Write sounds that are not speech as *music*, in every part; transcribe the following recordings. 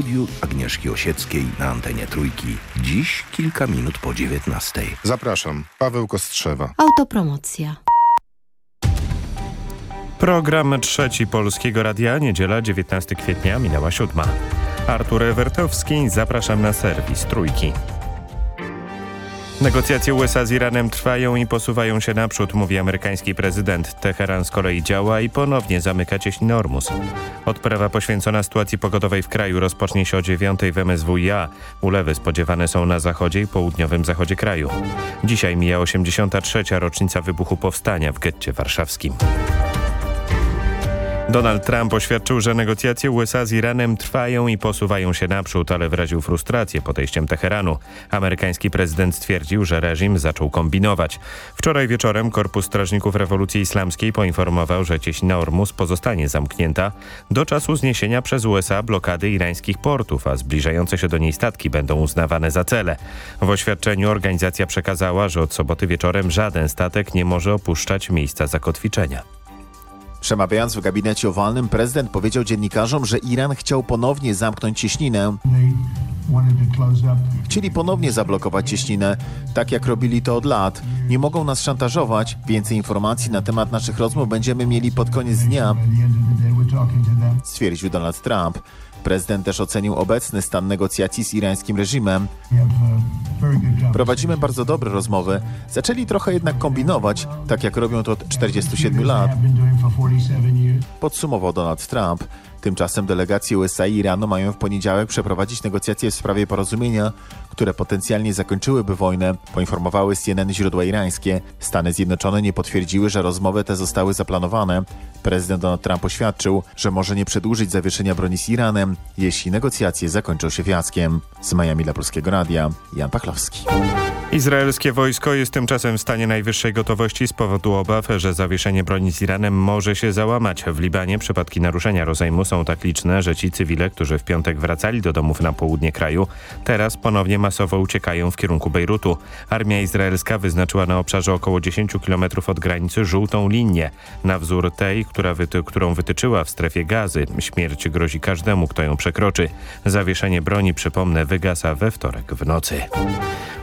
studiu Agnieszki Osieckiej na antenie Trójki. Dziś kilka minut po 19. Zapraszam, Paweł Kostrzewa. Autopromocja. Program trzeci Polskiego Radia, niedziela 19 kwietnia, minęła siódma. Artur Ewertowski, zapraszam na serwis Trójki. Negocjacje USA z Iranem trwają i posuwają się naprzód, mówi amerykański prezydent. Teheran z kolei działa i ponownie zamyka cieśninę Ormus. Odprawa poświęcona sytuacji pogodowej w kraju rozpocznie się o 9 w MSWiA. Ulewy spodziewane są na zachodzie i południowym zachodzie kraju. Dzisiaj mija 83. rocznica wybuchu powstania w getcie warszawskim. Donald Trump oświadczył, że negocjacje USA z Iranem trwają i posuwają się naprzód, ale wyraził frustrację podejściem Teheranu. Amerykański prezydent stwierdził, że reżim zaczął kombinować. Wczoraj wieczorem Korpus Strażników Rewolucji Islamskiej poinformował, że cieśnina Ormus pozostanie zamknięta do czasu zniesienia przez USA blokady irańskich portów, a zbliżające się do niej statki będą uznawane za cele. W oświadczeniu organizacja przekazała, że od soboty wieczorem żaden statek nie może opuszczać miejsca zakotwiczenia. Przemawiając w gabinecie owalnym, prezydent powiedział dziennikarzom, że Iran chciał ponownie zamknąć cieśninę. Chcieli ponownie zablokować cieśninę, tak jak robili to od lat. Nie mogą nas szantażować. Więcej informacji na temat naszych rozmów będziemy mieli pod koniec dnia, stwierdził Donald Trump. Prezydent też ocenił obecny stan negocjacji z irańskim reżimem. Prowadzimy bardzo dobre rozmowy. Zaczęli trochę jednak kombinować, tak jak robią to od 47 lat. Podsumował Donald Trump. Tymczasem delegacje USA i Iranu mają w poniedziałek przeprowadzić negocjacje w sprawie porozumienia, które potencjalnie zakończyłyby wojnę, poinformowały CNN źródła irańskie. Stany Zjednoczone nie potwierdziły, że rozmowy te zostały zaplanowane. Prezydent Donald Trump oświadczył, że może nie przedłużyć zawieszenia broni z Iranem, jeśli negocjacje zakończą się fiaskiem. Z Miami dla Polskiego Radia, Jan Pachlowski. Izraelskie wojsko jest tymczasem w stanie najwyższej gotowości z powodu obaw, że zawieszenie broni z Iranem może się załamać. W Libanie przypadki naruszenia rozejmu są tak liczne, że ci cywile, którzy w piątek wracali do domów na południe kraju, teraz ponownie masowo uciekają w kierunku Bejrutu. Armia izraelska wyznaczyła na obszarze około 10 km od granicy żółtą linię, na wzór tej, która wyty którą wytyczyła w strefie gazy. Śmierć grozi każdemu, kto ją przekroczy. Zawieszenie broni, przypomnę, wygasa we wtorek w nocy.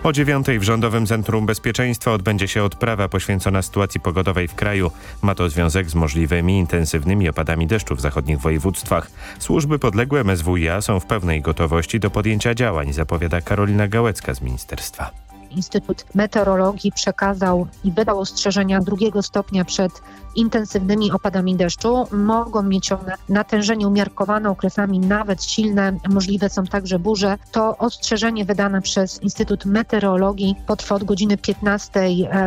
O dziewiątej w Rządowym Centrum Bezpieczeństwa odbędzie się odprawa poświęcona sytuacji pogodowej w kraju. Ma to związek z możliwymi intensywnymi opadami deszczu w zachodnich województwach. Służby podległe MSWiA są w pełnej gotowości do podjęcia działań, zapowiada Karolina Gałecka z ministerstwa. Instytut Meteorologii przekazał i wydał ostrzeżenia drugiego stopnia przed intensywnymi opadami deszczu. Mogą mieć one natężenie umiarkowane, okresami nawet silne, możliwe są także burze. To ostrzeżenie wydane przez Instytut Meteorologii potrwa od godziny 15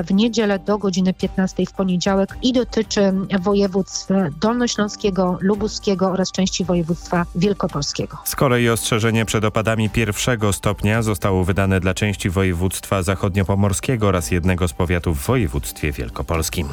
w niedzielę do godziny 15 w poniedziałek i dotyczy województw dolnośląskiego, lubuskiego oraz części województwa wielkopolskiego. Z kolei ostrzeżenie przed opadami pierwszego stopnia zostało wydane dla części województwa zachodniopomorskiego oraz jednego z powiatów w województwie wielkopolskim.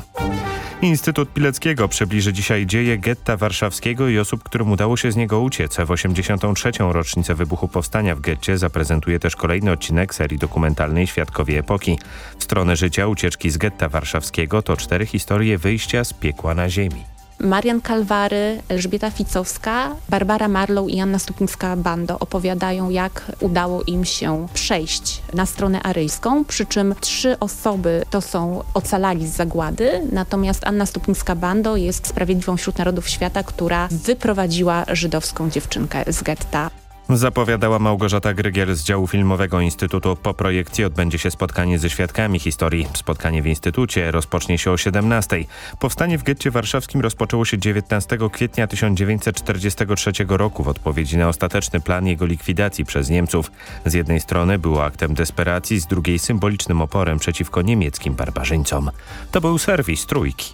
Instytut Pileckiego przybliży dzisiaj dzieje getta warszawskiego i osób, którym udało się z niego uciec. W 83. rocznicę wybuchu powstania w getcie zaprezentuje też kolejny odcinek serii dokumentalnej Świadkowie Epoki. W stronę życia ucieczki z getta warszawskiego to cztery historie wyjścia z piekła na ziemi. Marian Kalwary, Elżbieta Ficowska, Barbara Marlow i Anna Stupińska-Bando opowiadają, jak udało im się przejść na stronę aryjską, przy czym trzy osoby to są ocalali z zagłady, natomiast Anna Stupińska-Bando jest sprawiedliwą wśród narodów świata, która wyprowadziła żydowską dziewczynkę z getta. Zapowiadała Małgorzata Grygiel z działu filmowego Instytutu. Po projekcji odbędzie się spotkanie ze świadkami historii. Spotkanie w Instytucie rozpocznie się o 17. Powstanie w getcie warszawskim rozpoczęło się 19 kwietnia 1943 roku w odpowiedzi na ostateczny plan jego likwidacji przez Niemców. Z jednej strony było aktem desperacji, z drugiej symbolicznym oporem przeciwko niemieckim barbarzyńcom. To był serwis Trójki.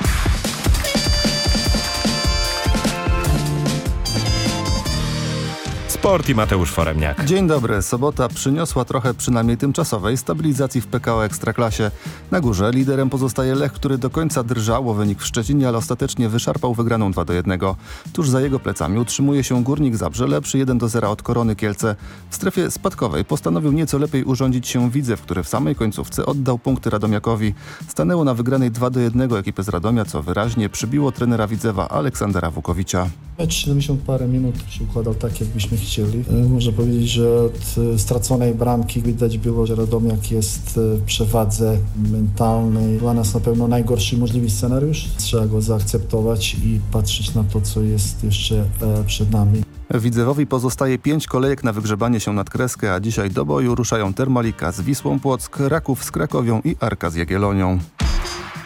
Sport i Mateusz Foremniak. Dzień dobry. Sobota przyniosła trochę przynajmniej tymczasowej stabilizacji w PKO Ekstraklasie. Na górze liderem pozostaje Lech, który do końca drżał o wynik w Szczecinie, ale ostatecznie wyszarpał wygraną 2 do 1. Tuż za jego plecami utrzymuje się Górnik Zabrze, lepszy 1 do 0 od Korony Kielce. W strefie spadkowej postanowił nieco lepiej urządzić się Widzew, który w samej końcówce oddał punkty Radomiakowi. Stanęło na wygranej 2 do 1 ekipy z Radomia, co wyraźnie przybiło trenera Widzewa Aleksandra Wukowicza. Mecz 70 parę minut się układał tak, jakbyśmy chcieli. E, Można powiedzieć, że od e, straconej bramki widać było, że Radomiak jest e, w przewadze mentalnej. Dla nas na pewno najgorszy możliwy scenariusz. Trzeba go zaakceptować i patrzeć na to, co jest jeszcze przed nami. Widzewowi pozostaje pięć kolejek na wygrzebanie się nad kreskę, a dzisiaj do boju ruszają Termalika z Wisłą Płock, Raków z Krakowią i Arka z Jagiellonią.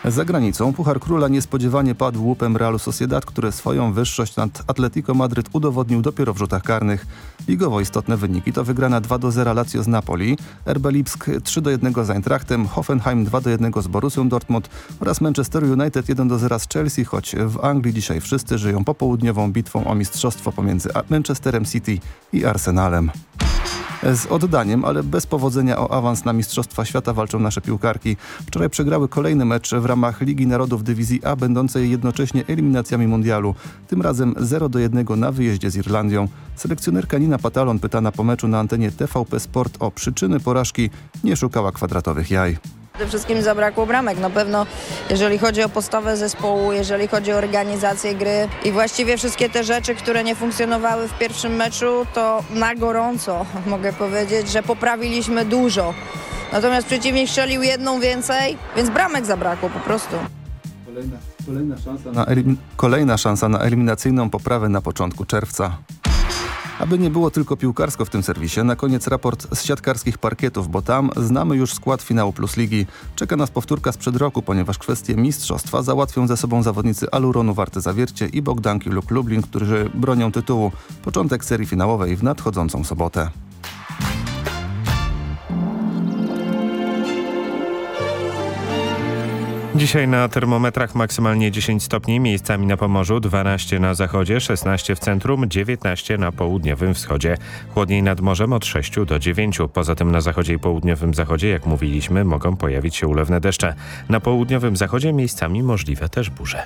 Za granicą Puchar Króla niespodziewanie padł łupem Realu Sociedad, który swoją wyższość nad Atletico Madryt udowodnił dopiero w rzutach karnych. Ligowo istotne wyniki to wygrana 2 do 0 Lazio z Napoli, RB Lipsk 3 do 1 z Eintrachtem, Hoffenheim 2 do 1 z Borussią Dortmund oraz Manchester United 1 do 0 z Chelsea, choć w Anglii dzisiaj wszyscy żyją popołudniową bitwą o mistrzostwo pomiędzy Manchesterem City i Arsenalem. Z oddaniem, ale bez powodzenia o awans na Mistrzostwa Świata walczą nasze piłkarki. Wczoraj przegrały kolejny mecz w ramach Ligi Narodów Dywizji A, będącej jednocześnie eliminacjami mundialu. Tym razem 0 do 1 na wyjeździe z Irlandią. Selekcjonerka Nina Patalon pytana po meczu na antenie TVP Sport o przyczyny porażki nie szukała kwadratowych jaj. Przede wszystkim zabrakło bramek. Na pewno jeżeli chodzi o postawę zespołu, jeżeli chodzi o organizację gry i właściwie wszystkie te rzeczy, które nie funkcjonowały w pierwszym meczu, to na gorąco *laughs* mogę powiedzieć, że poprawiliśmy dużo. Natomiast przeciwnik strzelił jedną więcej, więc bramek zabrakło po prostu. Kolejna, kolejna, szansa, na kolejna szansa na eliminacyjną poprawę na początku czerwca. Aby nie było tylko piłkarsko w tym serwisie, na koniec raport z siatkarskich parkietów, bo tam znamy już skład finału Plus Ligi. Czeka nas powtórka sprzed roku, ponieważ kwestie mistrzostwa załatwią ze sobą zawodnicy Aluronu Warte Zawiercie i Bogdanki lub Lublin, którzy bronią tytułu. Początek serii finałowej w nadchodzącą sobotę. Dzisiaj na termometrach maksymalnie 10 stopni, miejscami na Pomorzu, 12 na zachodzie, 16 w centrum, 19 na południowym wschodzie. Chłodniej nad morzem od 6 do 9. Poza tym na zachodzie i południowym zachodzie, jak mówiliśmy, mogą pojawić się ulewne deszcze. Na południowym zachodzie miejscami możliwe też burze.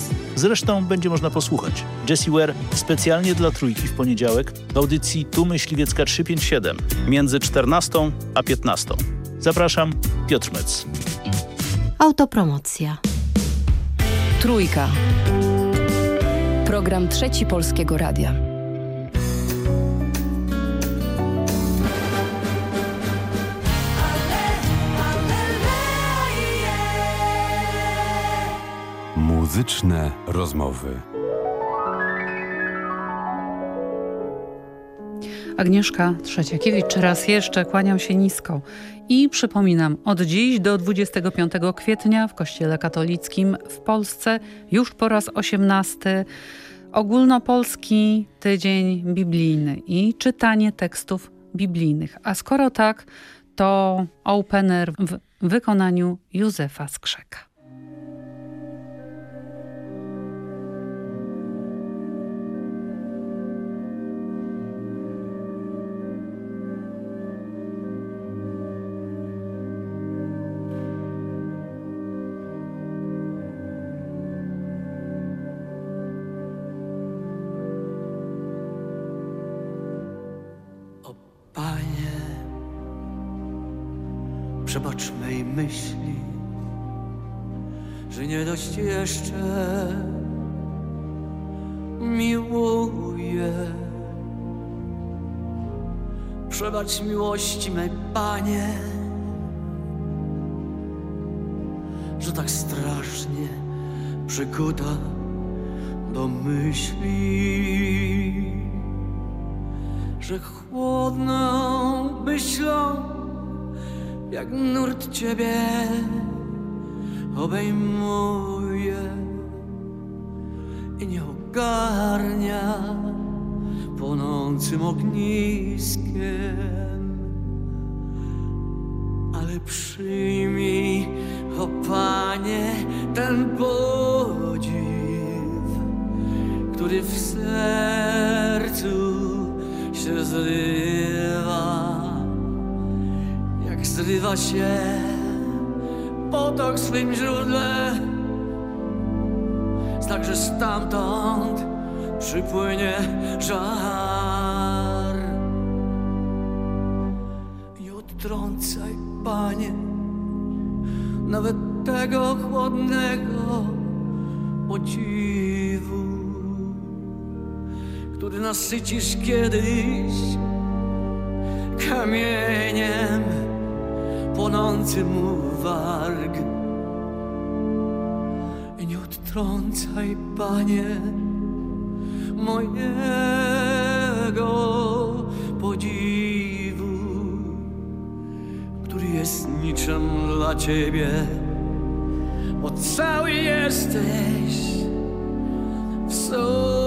Zresztą będzie można posłuchać. Jessie Ware specjalnie dla Trójki w poniedziałek w audycji Tu Myśliwiecka 357 między 14 a 15. Zapraszam, Piotr Mec. Autopromocja. Trójka. Program Trzeci Polskiego Radia. Muzyczne rozmowy. Agnieszka Trzeciakiewicz, raz jeszcze kłaniam się nisko i przypominam, od dziś do 25 kwietnia w Kościele Katolickim w Polsce już po raz 18 ogólnopolski tydzień biblijny i czytanie tekstów biblijnych. A skoro tak, to opener w wykonaniu Józefa Skrzeka. Jeszcze miłuję. Przebacz miłości mej Panie, że tak strasznie przykuta do myśli, że chłodną myślą jak nurt ciebie obejmuje i nie ogarnia płonącym ogniskiem. Ale przyjmij, o Panie, ten podziw, który w sercu się zrywa, jak zrywa się potok swym źródle, także stamtąd przypłynie żar. I odtrącaj, Panie, nawet tego chłodnego podziwu, który nasycisz kiedyś kamieniem płonącym warg. Odtrącaj, Panie, mojego podziwu, który jest niczym dla Ciebie, bo cały jesteś w sobie.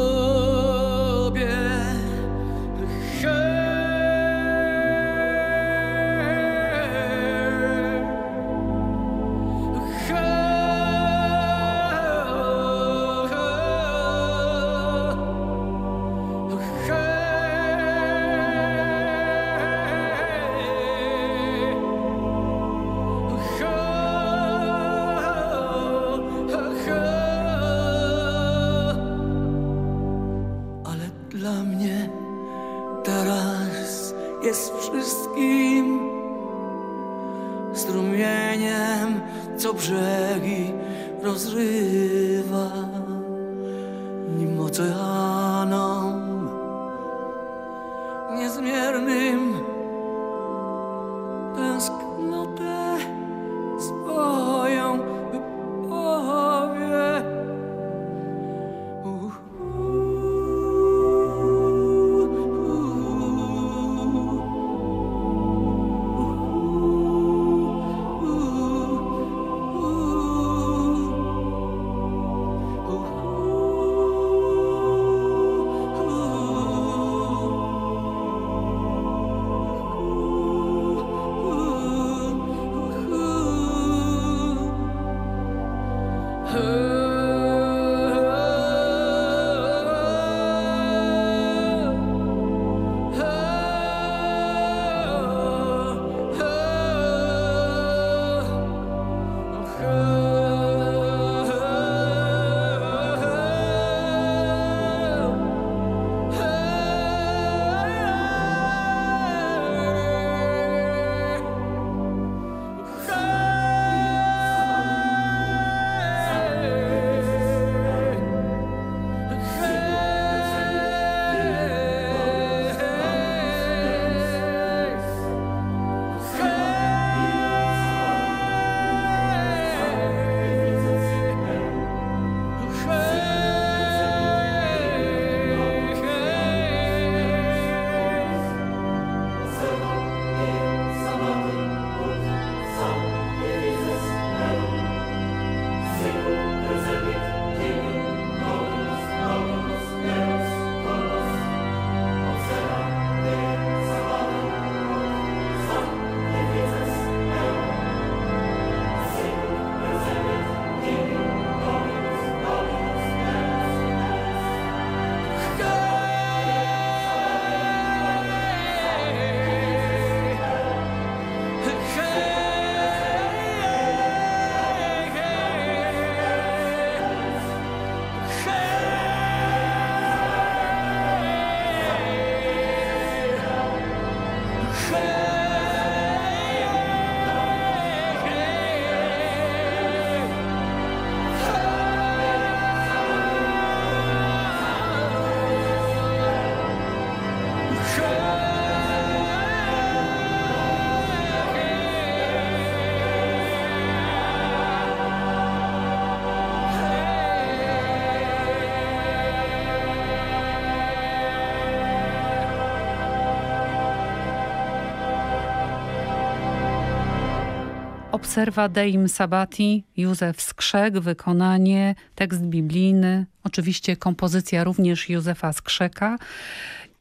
Serva Deim Sabati, Józef Skrzek, wykonanie, tekst biblijny, oczywiście kompozycja również Józefa Skrzeka.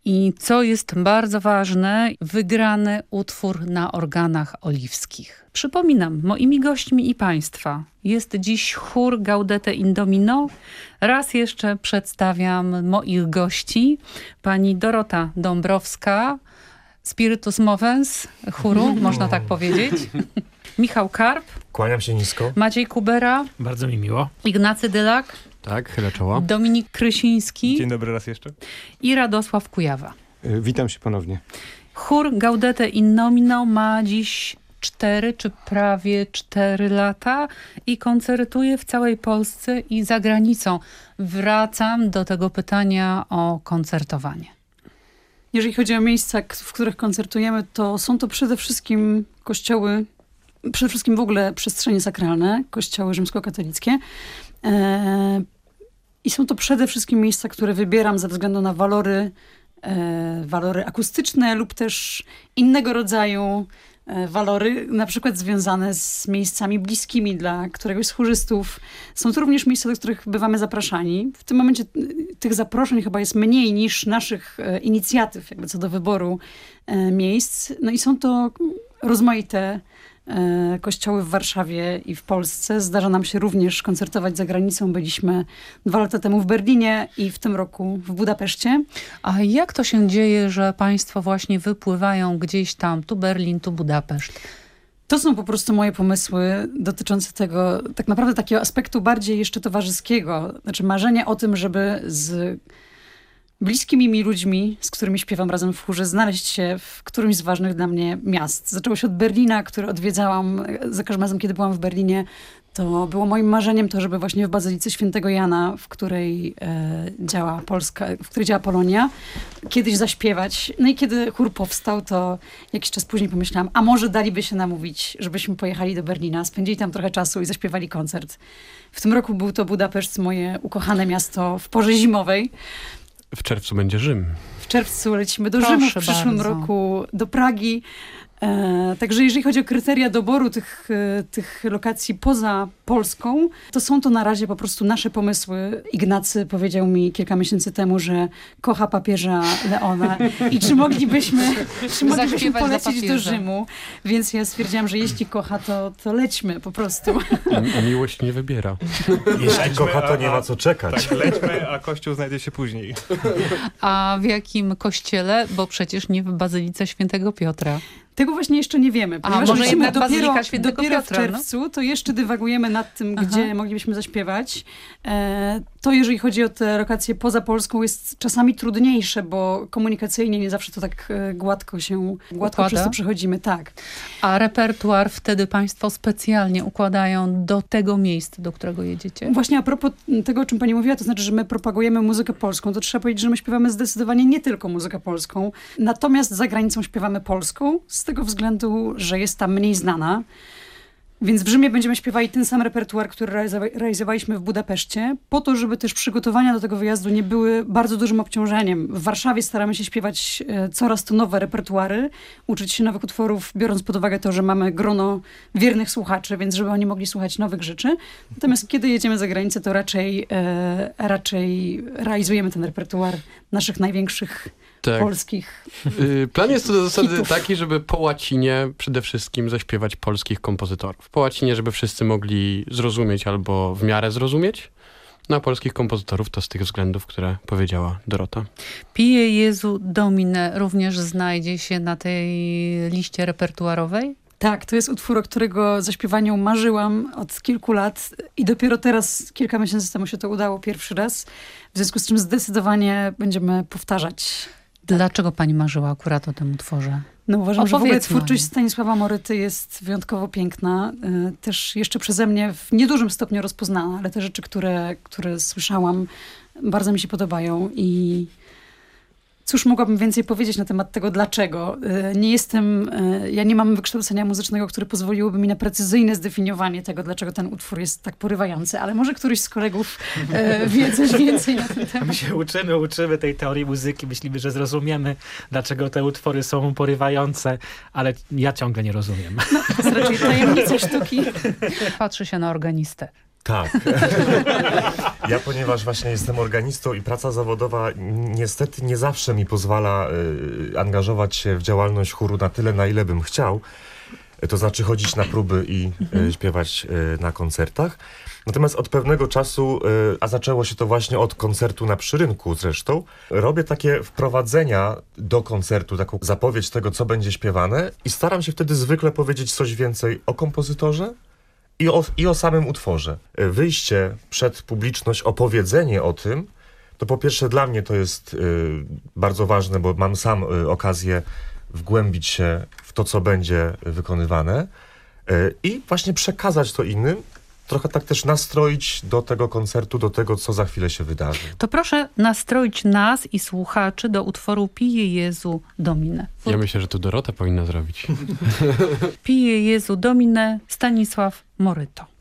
I co jest bardzo ważne, wygrany utwór na organach oliwskich. Przypominam, moimi gośćmi i Państwa jest dziś chór Gaudete Indomino. Raz jeszcze przedstawiam moich gości. Pani Dorota Dąbrowska, Spiritus Movens chóru, *laughs* można tak powiedzieć. *laughs* Michał Karp. Kłaniam się nisko. Maciej Kubera. Bardzo mi miło. Ignacy Dylak. Tak, chylę czoło. Dominik Krysiński. Dzień dobry raz jeszcze. I Radosław Kujawa. Y, witam się ponownie. Chór Gaudete in Nomino ma dziś cztery czy prawie cztery lata i koncertuje w całej Polsce i za granicą. Wracam do tego pytania o koncertowanie. Jeżeli chodzi o miejsca, w których koncertujemy, to są to przede wszystkim kościoły, przede wszystkim w ogóle przestrzenie sakralne, kościoły rzymskokatolickie. E, I są to przede wszystkim miejsca, które wybieram ze względu na walory, e, walory akustyczne lub też innego rodzaju e, walory, na przykład związane z miejscami bliskimi dla któregoś z chórzystów. Są to również miejsca, do których bywamy zapraszani. W tym momencie tych zaproszeń chyba jest mniej niż naszych inicjatyw jakby co do wyboru miejsc. No i są to rozmaite E, kościoły w Warszawie i w Polsce. Zdarza nam się również koncertować za granicą. Byliśmy dwa lata temu w Berlinie i w tym roku w Budapeszcie. A jak to się dzieje, że państwo właśnie wypływają gdzieś tam, tu Berlin, tu Budapeszt? To są po prostu moje pomysły dotyczące tego, tak naprawdę takiego aspektu bardziej jeszcze towarzyskiego. Znaczy marzenie o tym, żeby z bliskimi mi ludźmi, z którymi śpiewam razem w chórze, znaleźć się w którymś z ważnych dla mnie miast. Zaczęło się od Berlina, który odwiedzałam za każdym razem, kiedy byłam w Berlinie. To było moim marzeniem to, żeby właśnie w Bazylice Świętego Jana, w której e, działa Polska, w której działa Polonia, kiedyś zaśpiewać. No i kiedy chór powstał, to jakiś czas później pomyślałam, a może daliby się namówić, żebyśmy pojechali do Berlina, spędzili tam trochę czasu i zaśpiewali koncert. W tym roku był to Budapeszt, moje ukochane miasto w porze zimowej. W czerwcu będzie Rzym. W czerwcu lecimy do Proszę Rzymu, w przyszłym bardzo. roku do Pragi. E, także jeżeli chodzi o kryteria doboru tych, e, tych lokacji poza Polską, to są to na razie po prostu nasze pomysły. Ignacy powiedział mi kilka miesięcy temu, że kocha papieża Leona i czy moglibyśmy, czy moglibyśmy polecić do Rzymu. Więc ja stwierdziłam, że jeśli kocha, to, to lećmy po prostu. Miłość nie wybiera. Jeśli kocha, to nie ma co czekać. Tak, lećmy, a kościół znajdzie się później. A w jakim kościele? Bo przecież nie w Bazylice Świętego Piotra. Tego właśnie jeszcze nie wiemy. Ponieważ A, może jednak dopiero, dopiero w no? czerwcu, no? to jeszcze dywagujemy nad tym, Aha. gdzie moglibyśmy zaśpiewać. E, to jeżeli chodzi o te lokacje poza Polską jest czasami trudniejsze, bo komunikacyjnie nie zawsze to tak e, gładko się, gładko Układa? przez to przechodzimy. Tak. A repertuar wtedy państwo specjalnie układają do tego miejsca, do którego jedziecie? Właśnie a propos tego, o czym pani mówiła, to znaczy, że my propagujemy muzykę polską, to trzeba powiedzieć, że my śpiewamy zdecydowanie nie tylko muzykę polską, natomiast za granicą śpiewamy polską, z tego względu, że jest tam mniej znana. Więc w Rzymie będziemy śpiewali ten sam repertuar, który realizowaliśmy w Budapeszcie, po to, żeby też przygotowania do tego wyjazdu nie były bardzo dużym obciążeniem. W Warszawie staramy się śpiewać e, coraz to nowe repertuary, uczyć się nowych utworów, biorąc pod uwagę to, że mamy grono wiernych słuchaczy, więc żeby oni mogli słuchać nowych rzeczy. Natomiast kiedy jedziemy za granicę, to raczej, e, raczej realizujemy ten repertuar naszych największych tak. polskich. Y, plan jest to do zasady hitów. taki, żeby po łacinie przede wszystkim zaśpiewać polskich kompozytorów. Po łacinie, żeby wszyscy mogli zrozumieć albo w miarę zrozumieć. Na polskich kompozytorów to z tych względów, które powiedziała Dorota. Pije Jezu Domine również znajdzie się na tej liście repertuarowej? Tak, to jest utwór, o którego zaśpiewaniu marzyłam od kilku lat i dopiero teraz, kilka miesięcy temu się to udało pierwszy raz, w związku z czym zdecydowanie będziemy powtarzać Dlaczego pani marzyła akurat o tym utworze? No uważam, Opowiedz że w ogóle twórczość Stanisława Moryty jest wyjątkowo piękna. E, też jeszcze przeze mnie w niedużym stopniu rozpoznana, ale te rzeczy, które, które słyszałam, bardzo mi się podobają i Cóż mogłabym więcej powiedzieć na temat tego dlaczego? E, nie jestem, e, ja nie mam wykształcenia muzycznego, które pozwoliłoby mi na precyzyjne zdefiniowanie tego, dlaczego ten utwór jest tak porywający, ale może któryś z kolegów e, *laughs* wie coś więcej na ten temat. My się uczymy, uczymy tej teorii muzyki, myślimy, że zrozumiemy, dlaczego te utwory są porywające, ale ja ciągle nie rozumiem. No, to jest raczej tajemnica sztuki. Patrzy się na organistę. Tak. *laughs* Ja, ponieważ właśnie jestem organistą i praca zawodowa niestety nie zawsze mi pozwala y, angażować się w działalność chóru na tyle, na ile bym chciał. To znaczy chodzić na próby i y, śpiewać y, na koncertach. Natomiast od pewnego czasu, y, a zaczęło się to właśnie od koncertu na Przyrynku zresztą, robię takie wprowadzenia do koncertu, taką zapowiedź tego, co będzie śpiewane i staram się wtedy zwykle powiedzieć coś więcej o kompozytorze, i o, i o samym utworze. E, wyjście przed publiczność, opowiedzenie o tym, to po pierwsze dla mnie to jest y, bardzo ważne, bo mam sam y, okazję wgłębić się w to, co będzie wykonywane y, i właśnie przekazać to innym, trochę tak też nastroić do tego koncertu, do tego, co za chwilę się wydarzy. To proszę nastroić nas i słuchaczy do utworu Pije Jezu Domine. Ja myślę, że to Dorota powinna zrobić. *laughs* Pije Jezu Domine, Stanisław Moryto.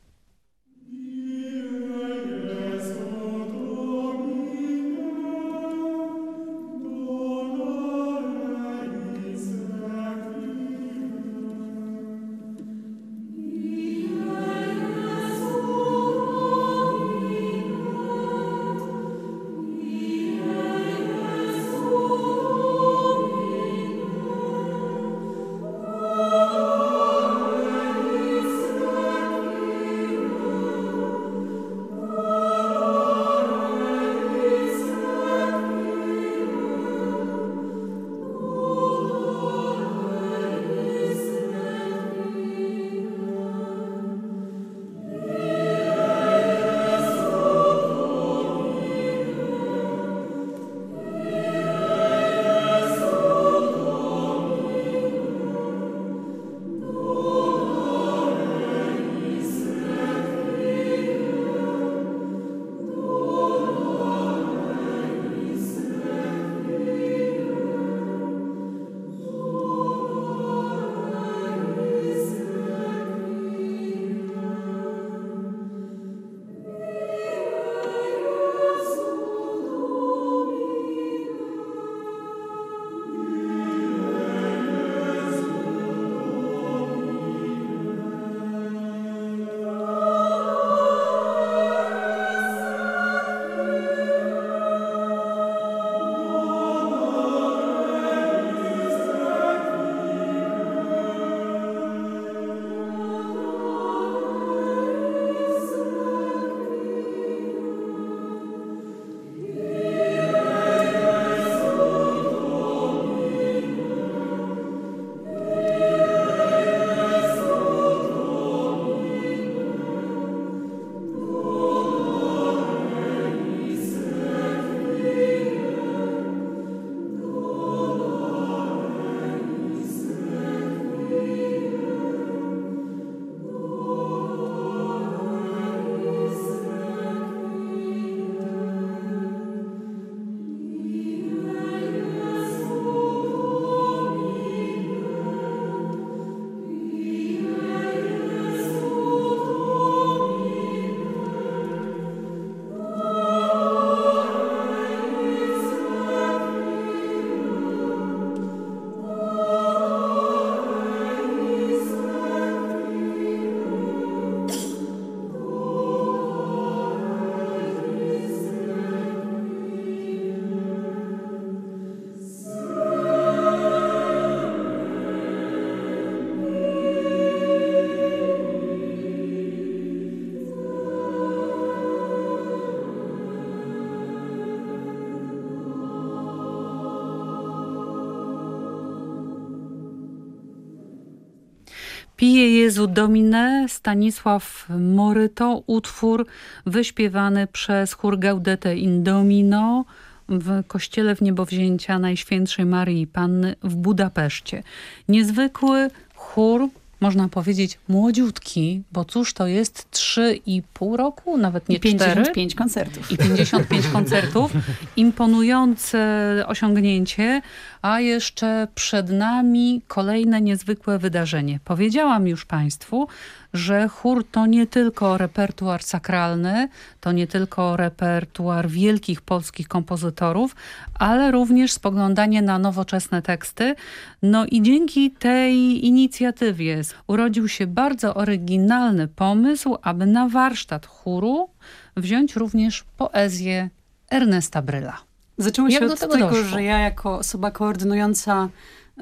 Pije Jezu Domine, Stanisław Moryto, utwór wyśpiewany przez chór Gaudete in Domino w kościele w niebowzięcia Najświętszej Marii Panny w Budapeszcie. Niezwykły chór można powiedzieć, młodziutki, bo cóż to jest 3,5 roku, nawet nie I 55 4. koncertów. I 55 koncertów. *laughs* Imponujące osiągnięcie, a jeszcze przed nami kolejne niezwykłe wydarzenie. Powiedziałam już Państwu, że chór to nie tylko repertuar sakralny, to nie tylko repertuar wielkich polskich kompozytorów, ale również spoglądanie na nowoczesne teksty. No i dzięki tej inicjatywie urodził się bardzo oryginalny pomysł, aby na warsztat chóru wziąć również poezję Ernesta Bryla. Zaczęło się od tego doszło? że ja jako osoba koordynująca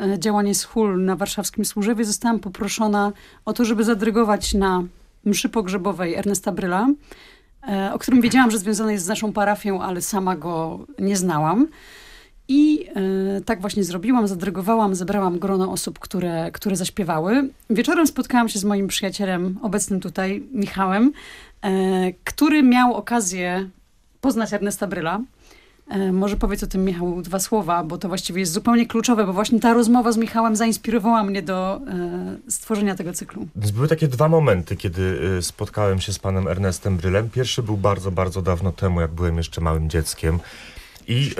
e, działanie SHUL na warszawskim Służewie zostałam poproszona o to, żeby zadrygować na mszy pogrzebowej Ernesta Bryla, e, o którym wiedziałam, że związany jest z naszą parafią, ale sama go nie znałam. I e, tak właśnie zrobiłam, zadrygowałam, zebrałam grono osób, które, które zaśpiewały. Wieczorem spotkałam się z moim przyjacielem, obecnym tutaj, Michałem, e, który miał okazję poznać Ernesta Bryla. E, Może powiedz o tym, Michał, dwa słowa, bo to właściwie jest zupełnie kluczowe, bo właśnie ta rozmowa z Michałem zainspirowała mnie do e, stworzenia tego cyklu. Więc były takie dwa momenty, kiedy y, spotkałem się z panem Ernestem Brylem. Pierwszy był bardzo, bardzo dawno temu, jak byłem jeszcze małym dzieckiem. I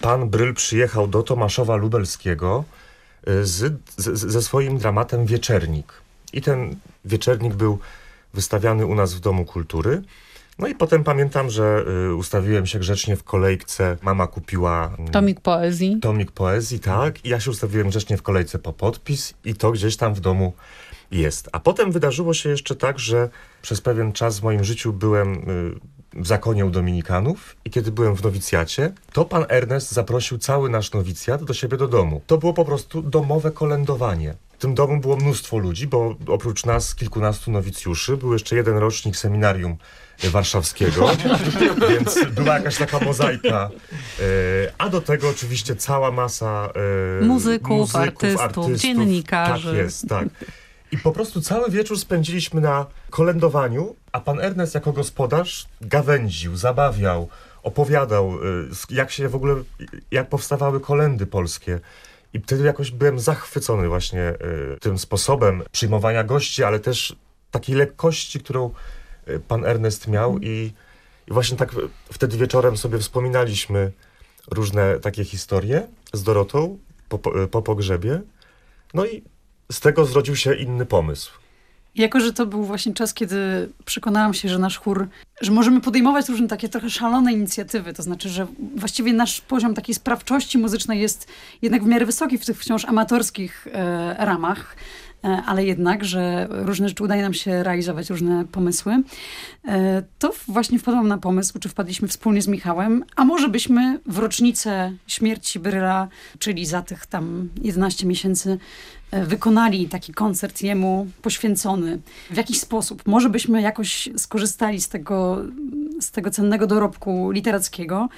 pan Bryl przyjechał do Tomaszowa Lubelskiego z, z, ze swoim dramatem Wieczernik. I ten wieczernik był wystawiany u nas w Domu Kultury. No i potem pamiętam, że y, ustawiłem się grzecznie w kolejce. Mama kupiła mm, Tomik poezji. tomik poezji, tak. I ja się ustawiłem grzecznie w kolejce po podpis i to gdzieś tam w domu jest. A potem wydarzyło się jeszcze tak, że przez pewien czas w moim życiu byłem y, w zakonie u dominikanów i kiedy byłem w nowicjacie, to pan Ernest zaprosił cały nasz nowicjat do siebie do domu. To było po prostu domowe kolędowanie. W tym domu było mnóstwo ludzi, bo oprócz nas kilkunastu nowicjuszy był jeszcze jeden rocznik seminarium y, warszawskiego, *laughs* więc była jakaś taka mozaika. Y, A do tego oczywiście cała masa y, Muzyków, artystów, dziennikarzy. Tak jest, tak. I po prostu cały wieczór spędziliśmy na kolędowaniu, a pan Ernest jako gospodarz gawędził, zabawiał, opowiadał, s- jak się w ogóle, jak powstawały kolendy polskie. I wtedy jakoś byłem zachwycony właśnie tym sposobem przyjmowania gości, ale też takiej lekkości, którą pan Ernest miał i, i właśnie tak wtedy wieczorem sobie wspominaliśmy różne takie historie z Dorotą po, po, po pogrzebie. No i z tego zrodził się inny pomysł. Jako, że to był właśnie czas, kiedy przekonałam się, że nasz chór, że możemy podejmować różne takie trochę szalone inicjatywy, to znaczy, że właściwie nasz poziom takiej sprawczości muzycznej jest jednak w miarę wysoki w tych wciąż amatorskich e, ramach, ale jednak, że różne rzeczy udaje nam się realizować, różne pomysły, e, to właśnie wpadłam na pomysł, czy wpadliśmy wspólnie z Michałem, a może byśmy w rocznicę śmierci Bryla, czyli za tych tam 11 miesięcy, e, wykonali taki koncert jemu poświęcony w jakiś sposób. Może byśmy jakoś skorzystali z tego, z tego cennego dorobku literackiego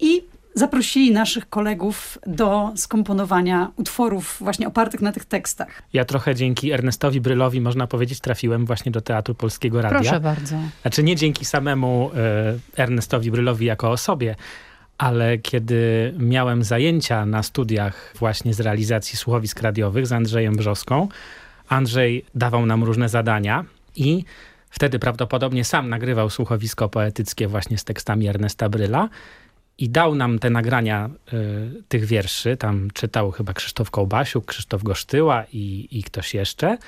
i zaprosili naszych kolegów do skomponowania utworów właśnie opartych na tych tekstach. Ja trochę dzięki Ernestowi Brylowi, można powiedzieć, trafiłem właśnie do Teatru Polskiego Radia. Proszę bardzo. Znaczy nie dzięki samemu e, Ernestowi Brylowi jako osobie, ale kiedy miałem zajęcia na studiach właśnie z realizacji słuchowisk radiowych z Andrzejem Brzoską, Andrzej dawał nam różne zadania i wtedy prawdopodobnie sam nagrywał słuchowisko poetyckie właśnie z tekstami Ernesta Bryla i dał nam te nagrania y, tych wierszy. Tam czytał chyba Krzysztof Kołbasiuk, Krzysztof Gosztyła i, i ktoś jeszcze.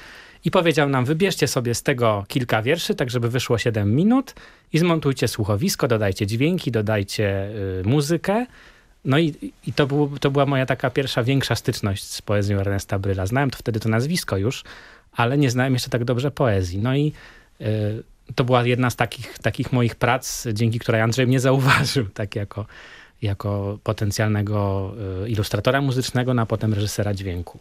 I powiedział nam, wybierzcie sobie z tego kilka wierszy, tak żeby wyszło 7 minut i zmontujcie słuchowisko, dodajcie dźwięki, dodajcie y, muzykę. No i, i to, był, to była moja taka pierwsza, większa styczność z poezją Ernesta Bryla. Znałem to wtedy to nazwisko już, ale nie znałem jeszcze tak dobrze poezji. No i y, to była jedna z takich, takich moich prac, dzięki której Andrzej mnie zauważył, tak jako, jako potencjalnego y, ilustratora muzycznego, no a potem reżysera dźwięku.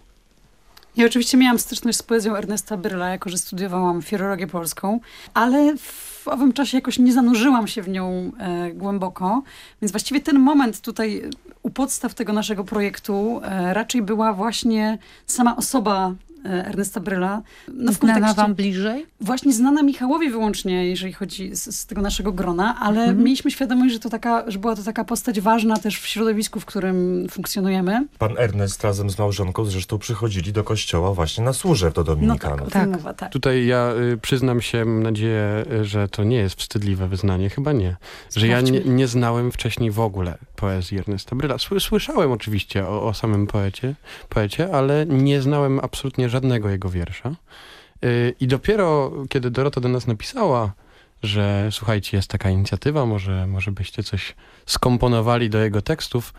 Ja oczywiście miałam styczność z poezją Ernesta Bryla, jako że studiowałam filologię polską, ale w owym czasie jakoś nie zanurzyłam się w nią e, głęboko, więc właściwie ten moment tutaj u podstaw tego naszego projektu e, raczej była właśnie sama osoba Ernesta Bryla. No, w znana wam bliżej? Właśnie znana Michałowi wyłącznie, jeżeli chodzi z, z tego naszego grona, ale Mhm. mieliśmy świadomość, że, to taka, że była to taka postać ważna też w środowisku, w którym funkcjonujemy. Pan Ernest razem z małżonką zresztą przychodzili do kościoła właśnie na służeb do Dominikanów. tak, mowa, tak. Tutaj ja y, przyznam się, mam nadzieję, że to nie jest wstydliwe wyznanie, chyba nie. Że ja nie, nie znałem wcześniej w ogóle poezji Ernesta Bryla. Sły, słyszałem oczywiście o, o samym poecie, poecie, ale nie znałem absolutnie żadnego jego wiersza. Y, I dopiero kiedy Dorota do nas napisała, że słuchajcie, jest taka inicjatywa, może, może byście coś skomponowali do jego tekstów,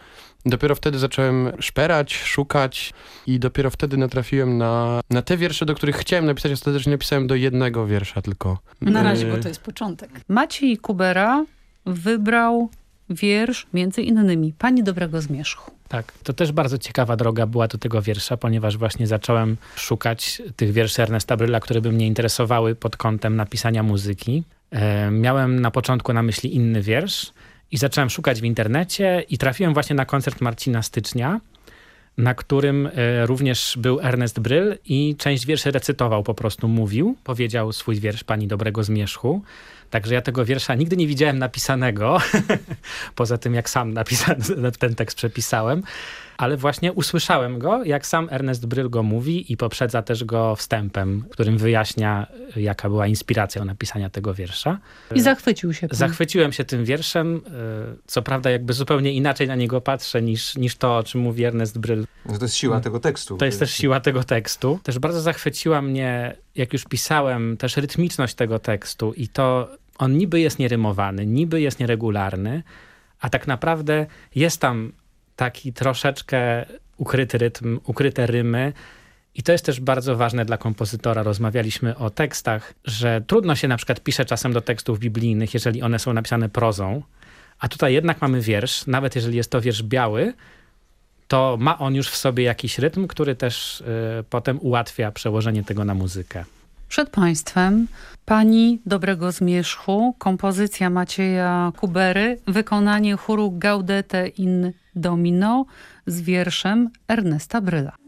dopiero wtedy zacząłem szperać, szukać i dopiero wtedy natrafiłem na, na te wiersze, do których chciałem napisać. Ostatecznie napisałem do jednego wiersza tylko. Na razie, Y, bo to jest początek. Maciej Kubera wybrał wiersz między innymi Pani Dobrego Zmierzchu. Tak, to też bardzo ciekawa droga była do tego wiersza, ponieważ właśnie zacząłem szukać tych wierszy Ernesta Bryla, które by mnie interesowały pod kątem napisania muzyki. E, miałem na początku na myśli inny wiersz i zacząłem szukać w internecie i trafiłem właśnie na koncert Marcina Stycznia, na którym e, również był Ernest Bryl i część wierszy recytował, po prostu mówił. Powiedział swój wiersz Pani Dobrego Zmierzchu. Także ja tego wiersza nigdy nie widziałem napisanego, *laughs* poza tym jak sam napisałem, *laughs* ten tekst przepisałem, ale właśnie usłyszałem go, jak sam Ernest Bryl go mówi i poprzedza też go wstępem, którym wyjaśnia, jaka była inspiracją napisania tego wiersza. I zachwycił się pan. Zachwyciłem się tym wierszem, e, co prawda jakby zupełnie inaczej na niego patrzę niż, niż to, o czym mówi Ernest Bryl. No to jest siła tego tekstu. To jest też siła tego tekstu. Też bardzo zachwyciła mnie, jak już pisałem, też rytmiczność tego tekstu i to on niby jest nierymowany, niby jest nieregularny, a tak naprawdę jest tam taki troszeczkę ukryty rytm, ukryte rymy. I to jest też bardzo ważne dla kompozytora. Rozmawialiśmy o tekstach, że trudno się na przykład pisze czasem do tekstów biblijnych, jeżeli one są napisane prozą, a tutaj jednak mamy wiersz, nawet jeżeli jest to wiersz biały, to ma on już w sobie jakiś rytm, który też y, potem ułatwia przełożenie tego na muzykę. Przed Państwem Pani Dobrego Zmierzchu, kompozycja Macieja Kubery, wykonanie chóru Gaudete in Domino z wierszem Ernesta Bryla.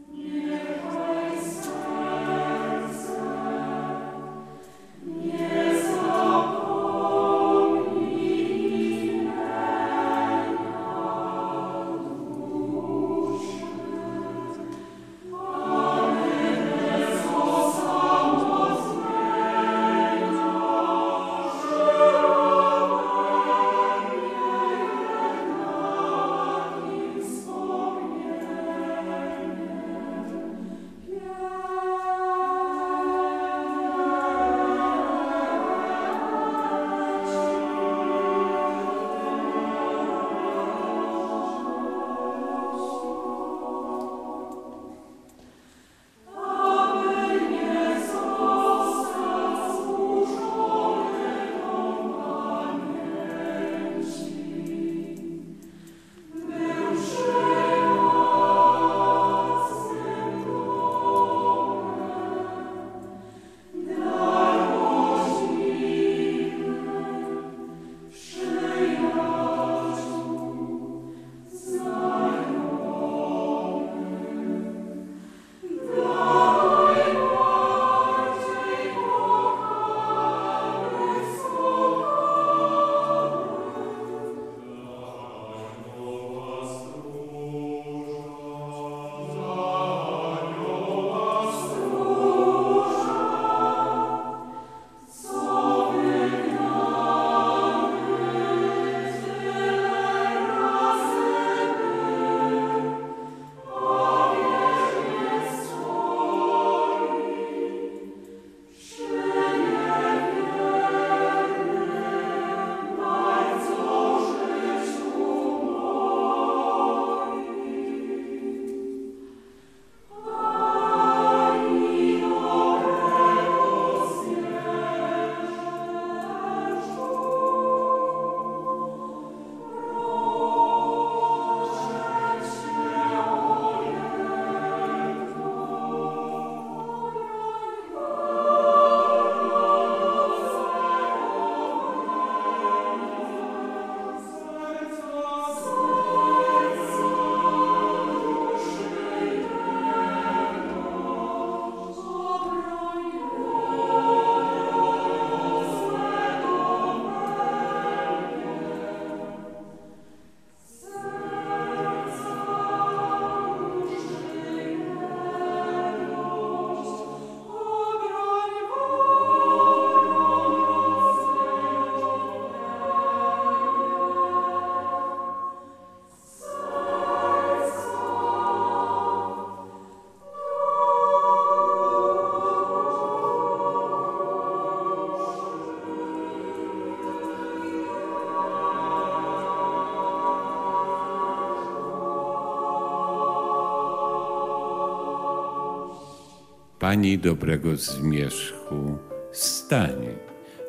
Pani dobrego zmierzchu, stań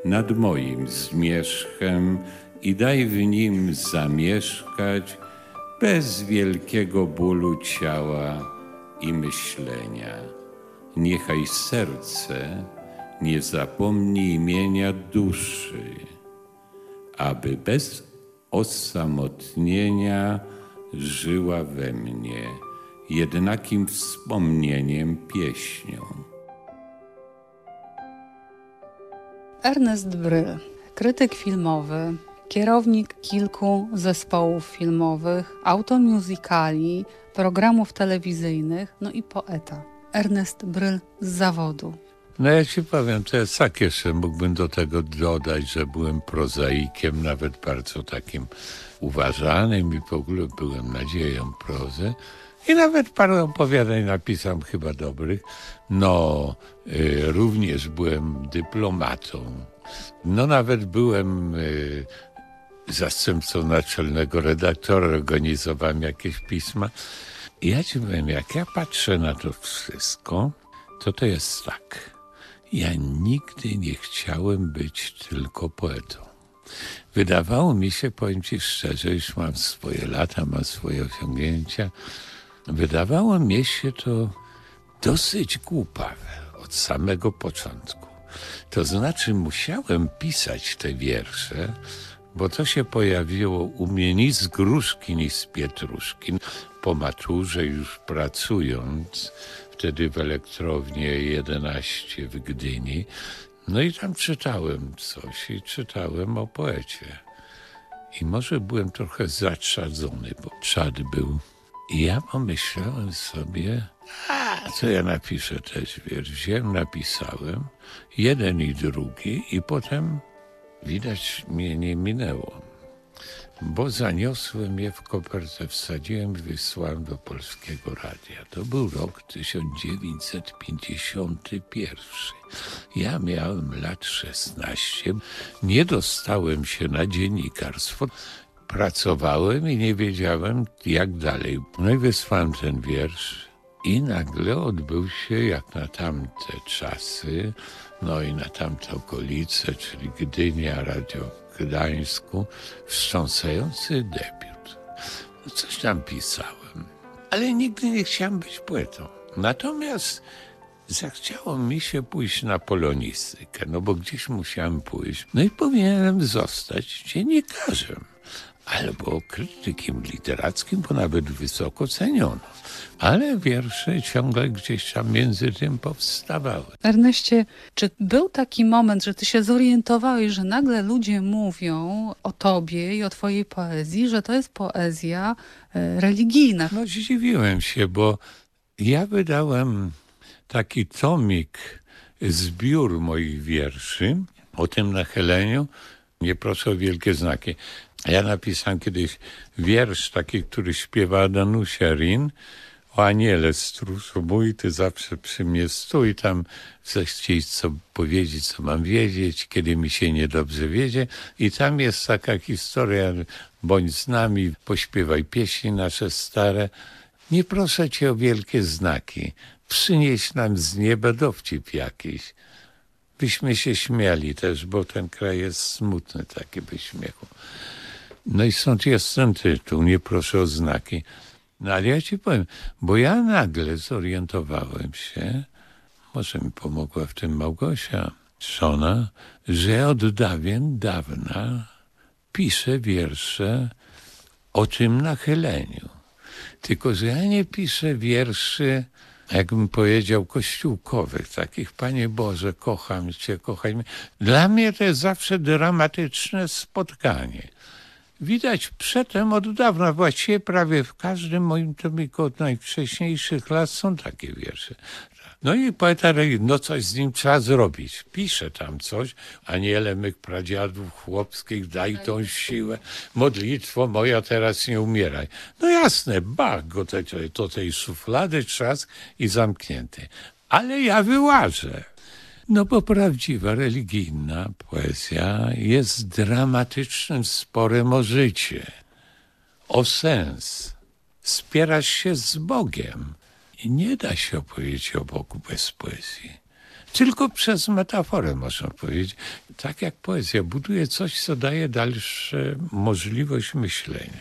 nad moim zmierzchem i daj w nim zamieszkać bez wielkiego bólu ciała i myślenia. Niechaj serce nie zapomni imienia duszy, aby bez osamotnienia żyła we mnie jednakim wspomnieniem pieśnią. Ernest Bryl, krytyk filmowy, kierownik kilku zespołów filmowych, autor musicali, programów telewizyjnych, no i poeta. Ernest Bryl z zawodu. No ja ci powiem, to jest tak jeszcze mógłbym do tego dodać, że byłem prozaikiem, nawet bardzo takim uważanym i w ogóle byłem nadzieją prozy. I nawet parę opowiadań napisałem chyba dobrych. No, y, również byłem dyplomatą. No, nawet byłem y, zastępcą naczelnego redaktora, organizowałem jakieś pisma. I ja ci powiem, jak ja patrzę na to wszystko, to to jest tak. Ja nigdy nie chciałem być tylko poetą. Wydawało mi się, powiem ci szczerze, już mam swoje lata, mam swoje osiągnięcia, wydawało mi się to dosyć głupawe od samego początku. To znaczy musiałem pisać te wiersze, bo to się pojawiło u mnie ni z gruszki, ni z pietruszki. Po maturze już pracując, wtedy w elektrowni 11 w Gdyni, no i tam czytałem coś i czytałem o poecie. I może byłem trochę zatrzadzony, bo czad był. I ja pomyślałem sobie, a co ja napiszę też wiersz. Wziąłem, napisałem, jeden i drugi i potem widać mnie nie minęło. Bo zaniosłem je w kopertę, wsadziłem i wysłałem do Polskiego Radia. To był rok 1951. Ja miałem lat 16. Nie dostałem się na dziennikarstwo. Pracowałem i nie wiedziałem, jak dalej. No i wysłałem ten wiersz. I nagle odbył się, jak na tamte czasy, no i na tamte okolice, czyli Gdynia, Radio Gdańsku, wstrząsający debiut. No coś tam pisałem, ale nigdy nie chciałem być poetą. Natomiast zachciało mi się pójść na polonistykę, no bo gdzieś musiałem pójść. No i powinienem zostać dziennikarzem albo krytykiem literackim, bo nawet wysoko ceniono. Ale wiersze ciągle gdzieś tam między tym powstawały. Erneście, czy był taki moment, że ty się zorientowałeś, że nagle ludzie mówią o tobie i o twojej poezji, że to jest poezja e, religijna? No zdziwiłem się, bo ja wydałem taki tomik, zbiór moich wierszy o tym nachyleniu. Nie proszę o wielkie znaki. Ja napisałem kiedyś wiersz taki, który śpiewa Danusia Rin o aniele stróżu mój, ty zawsze przy mnie stój, tam zechcieć co powiedzieć, co mam wiedzieć, kiedy mi się niedobrze wiedzie. I tam jest taka historia, bądź z nami, pośpiewaj pieśni nasze stare. Nie proszę cię o wielkie znaki, przynieś nam z nieba dowcip jakiś. Byśmy się śmiali też, bo ten kraj jest smutny, taki by śmiechu. No i stąd jest ten tytuł, nie proszę o znaki. No ale ja ci powiem, bo ja nagle zorientowałem się, może mi pomogła w tym Małgosia, żona, że od dawien dawna piszę wiersze o tym nachyleniu. Tylko, że ja nie piszę wierszy, jakbym powiedział, kościółkowych, takich, Panie Boże, kocham Cię, kochaj mnie. Dla mnie to jest zawsze dramatyczne spotkanie. Widać przedtem od dawna, właściwie prawie w każdym moim tomiku od najwcześniejszych lat są takie wiersze. No i poeta, no coś z nim trzeba zrobić. Pisze tam coś, aniele mych pradziadów chłopskich, daj tą siłę, modlitwo moja teraz nie umieraj. No jasne, bach go tej, do tej szuflady, trzask i zamknięty. Ale ja wyłażę. No bo prawdziwa religijna poezja jest dramatycznym sporem o życie, o sens. Spierasz się z Bogiem I nie da się opowiedzieć o Bogu bez poezji. Tylko przez metaforę można powiedzieć. Tak jak poezja buduje coś, co daje dalszą możliwość myślenia.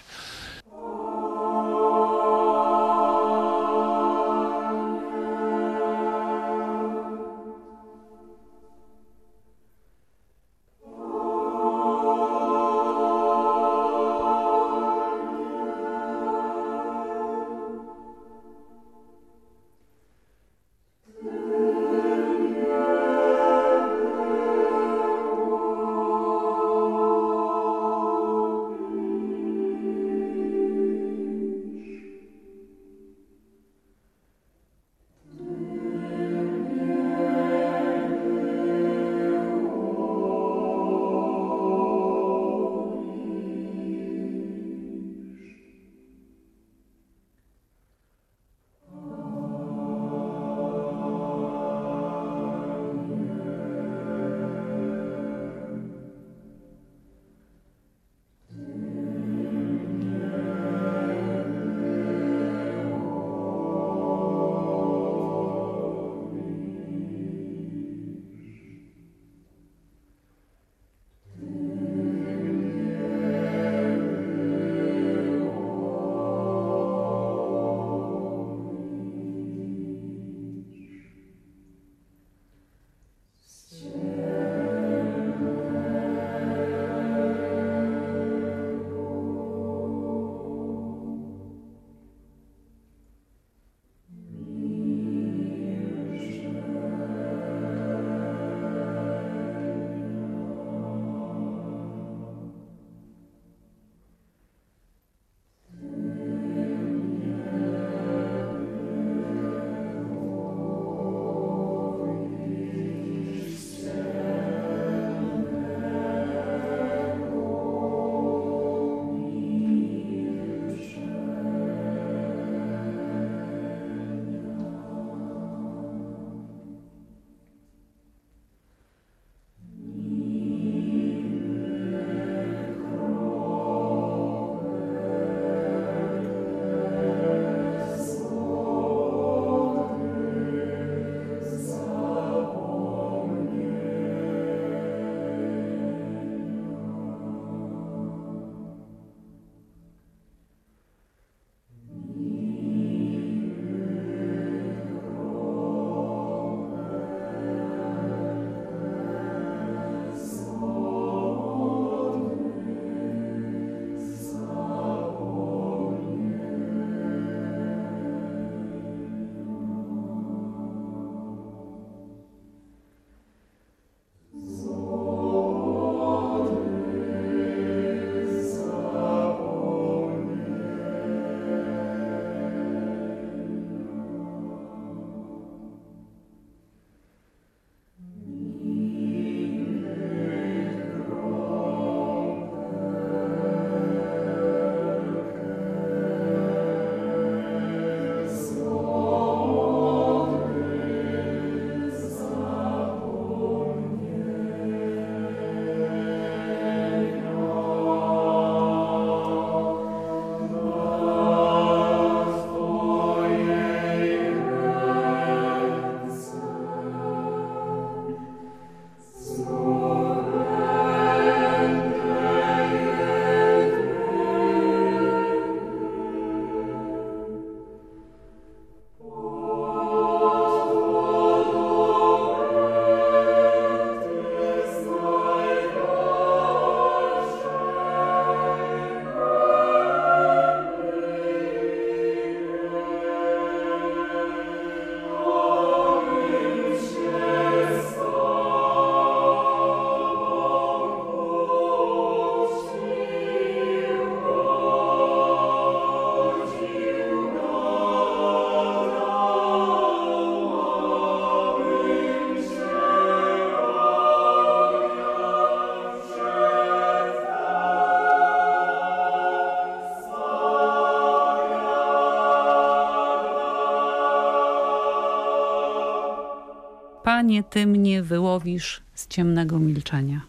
Panie, Ty mnie wyłowisz z ciemnego milczenia.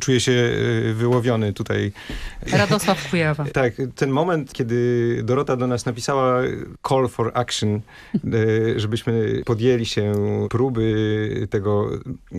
Czuję się y, wyłowiony tutaj. Radosław Kujawa. *laughs* Tak, ten moment, kiedy Dorota do nas napisała call for action, y, żebyśmy podjęli się próby tego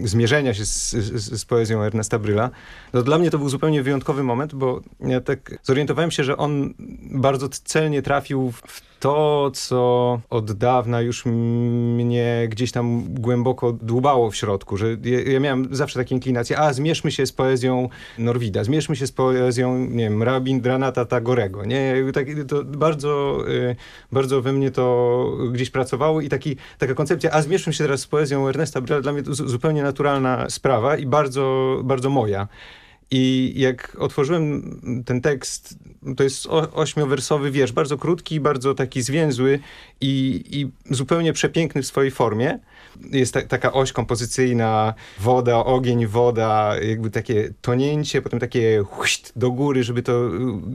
zmierzenia się z, z, z poezją Ernesta Bryla, no dla mnie to był zupełnie wyjątkowy moment, bo ja tak zorientowałem się, że on bardzo celnie trafił w to, co od dawna już mnie gdzieś tam głęboko dłubało w środku, że ja, ja miałem zawsze takie inklinacje, a zmierzmy się z poezją Norwida, zmierzmy się z poezją, nie wiem, Rabindranata Tagorego, nie? Tak, to bardzo, y, bardzo we mnie to gdzieś pracowało i taki, taka koncepcja, a zmierzmy się teraz z poezją Ernesta Brela, dla mnie to zupełnie naturalna sprawa i bardzo, bardzo moja. I jak otworzyłem ten tekst, to jest ośmiowersowy wiersz, bardzo krótki, bardzo taki zwięzły i, i zupełnie przepiękny w swojej formie. Jest ta, taka oś kompozycyjna, woda, ogień, woda, jakby takie tonięcie, potem takie huśt do góry, żeby to y,